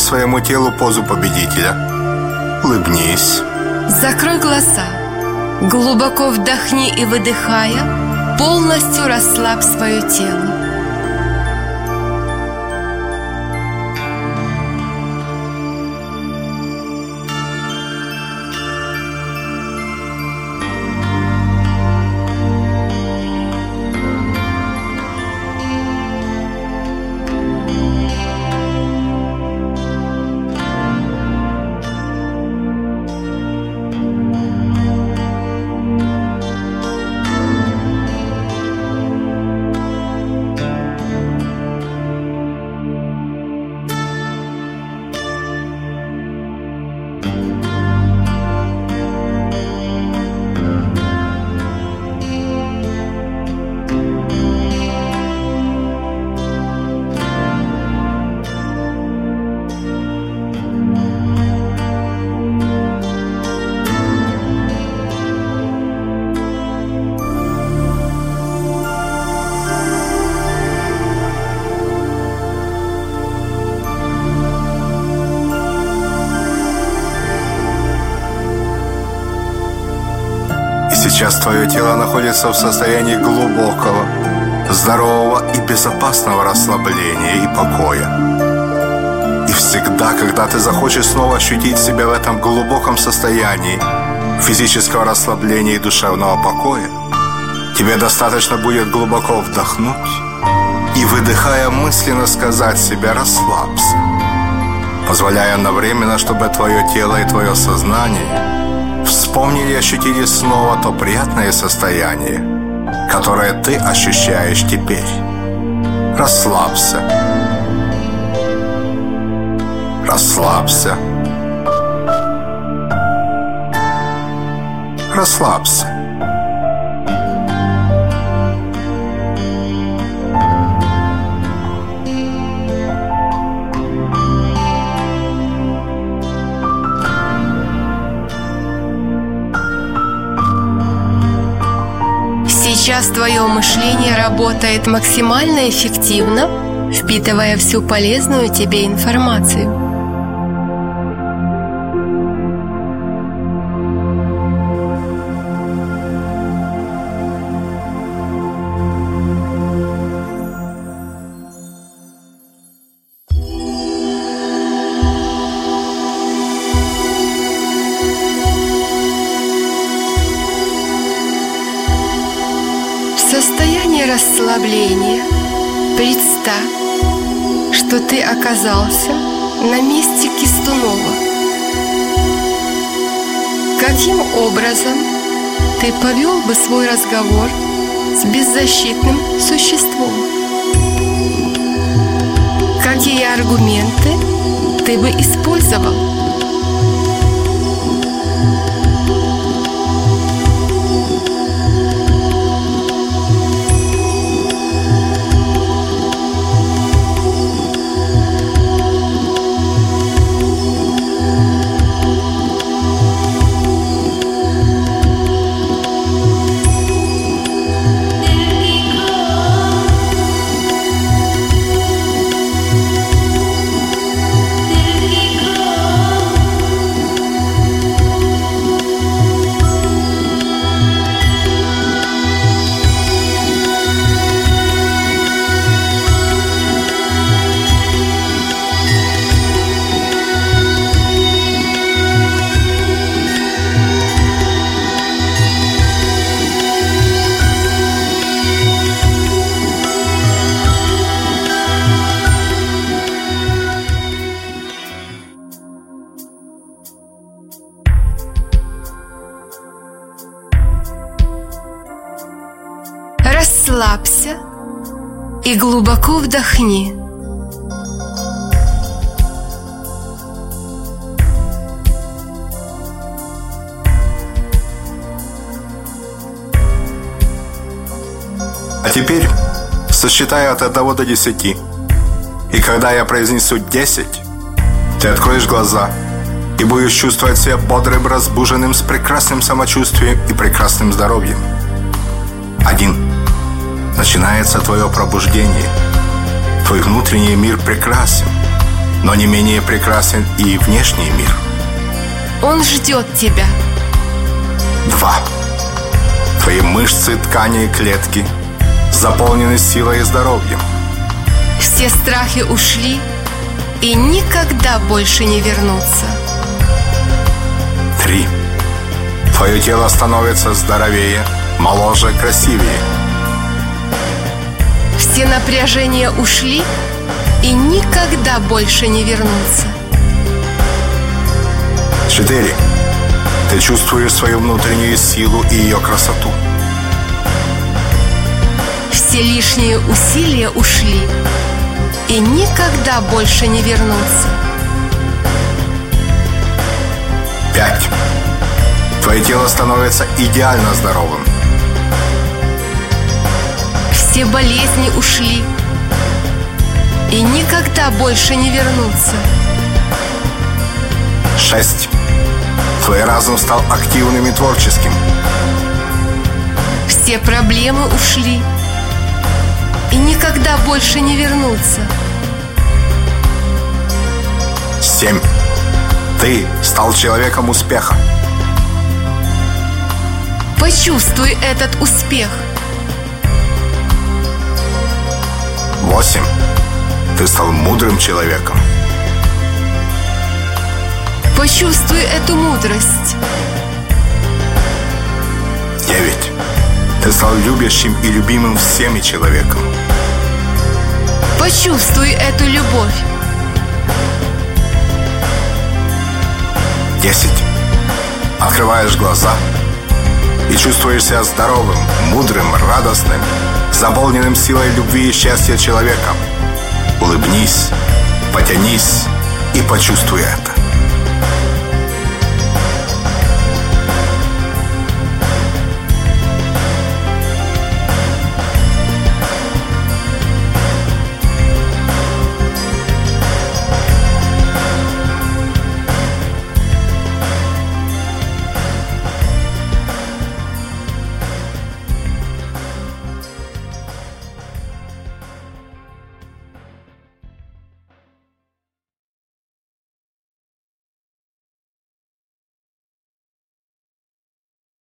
своему телу позу победителя. Улыбнись. Закрой глаза. Глубоко вдохни и выдыхая, полностью расслабь свое тело. Сейчас твое тело находится в состоянии глубокого, здорового и безопасного расслабления и покоя. И всегда, когда ты захочешь снова ощутить себя в этом глубоком состоянии физического расслабления и душевного покоя, тебе достаточно будет глубоко вдохнуть и, выдыхая мысленно, сказать себе «расслабься», позволяя одновременно, чтобы твое тело и твое сознание – вспомнили и ощутили снова то приятное состояние, которое ты ощущаешь теперь. Расслабься. Расслабься. Расслабься. Сейчас твое мышление работает максимально эффективно, впитывая всю полезную тебе информацию. Расслабления представь, что ты оказался на месте Кистунова. Каким образом ты повел бы свой разговор с беззащитным существом? Какие аргументы ты бы использовал? Расслабься и глубоко вдохни. А теперь сосчитай от 1 до 10. И когда я произнесу 10, ты откроешь глаза и будешь чувствовать себя бодрым, разбуженным, с прекрасным самочувствием и прекрасным здоровьем. Один начинается твое пробуждение. Твой внутренний мир прекрасен. но не менее прекрасен и внешний мир. Он ждет тебя. Два. Твои мышцы, ткани и клетки заполнены силой и здоровьем. Все страхи ушли и никогда больше не вернутся. Три. Твое тело становится здоровее, моложе, красивее. Напряжения ушли и никогда больше не вернутся. Четыре. Ты чувствуешь свою внутреннюю силу и ее красоту. Все лишние усилия ушли и никогда больше не вернутся. Пять. Твое тело становится идеально здоровым. Все болезни ушли и никогда больше не вернутся. Шесть. Твой разум стал активным и творческим. Все проблемы ушли и никогда больше не вернутся. Семь. Ты стал человеком успеха. Почувствуй этот успех. Восемь. Ты стал мудрым человеком. Почувствуй эту мудрость. Девять. Ты стал любящим и любимым всеми человеком. Почувствуй эту любовь. Десять. Открываешь глаза и чувствуешь себя здоровым, мудрым, радостным, заполненным силой любви и счастья человеком. Улыбнись, потянись и почувствуй это.